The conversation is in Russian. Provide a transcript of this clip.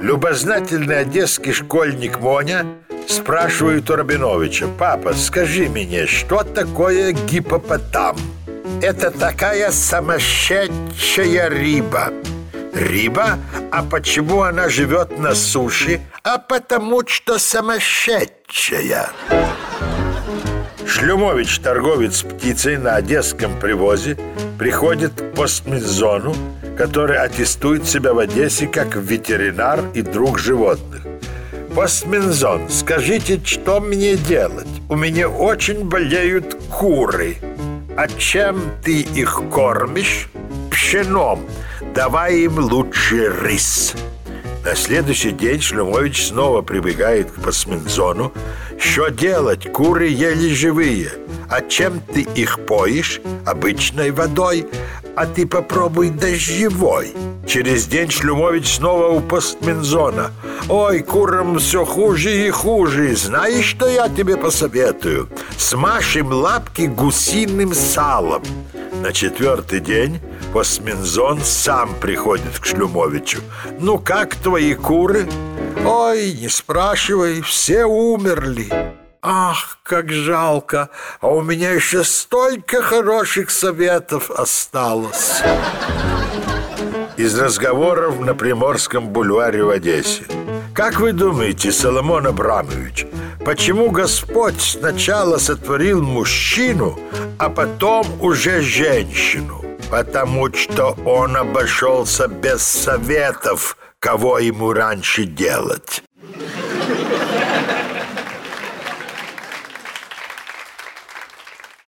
Любознательный одесский школьник Моня спрашивает у Рабиновича «Папа, скажи мне, что такое гипопотам?» «Это такая сумасшедшая рыба». «Рыба? А почему она живет на суше?» «А потому что сумасшедшая». Шлюмович, торговец птицей на одесском привозе, приходит к постмедзону, который аттестует себя в Одессе как ветеринар и друг животных. Постминзон, скажите, что мне делать? У меня очень болеют куры. А чем ты их кормишь? Пшеном. Давай им лучше рис. На следующий день Шлюмович снова прибегает к Пасминзону. Что делать? Куры еле живые. А чем ты их поишь? Обычной водой. А ты попробуй дождевой. Через день Шлюмович снова у Постминзона. Ой, курам все хуже и хуже. Знаешь, что я тебе посоветую? Смажь им лапки гусиным салом. На четвертый день Постминзон сам приходит к Шлюмовичу. «Ну как твои куры?» «Ой, не спрашивай, все умерли». Ах, как жалко, а у меня еще столько хороших советов осталось. Из разговоров на Приморском бульваре в Одессе. Как вы думаете, Соломон Абрамович, почему Господь сначала сотворил мужчину, а потом уже женщину? Потому что он обошелся без советов, кого ему раньше делать.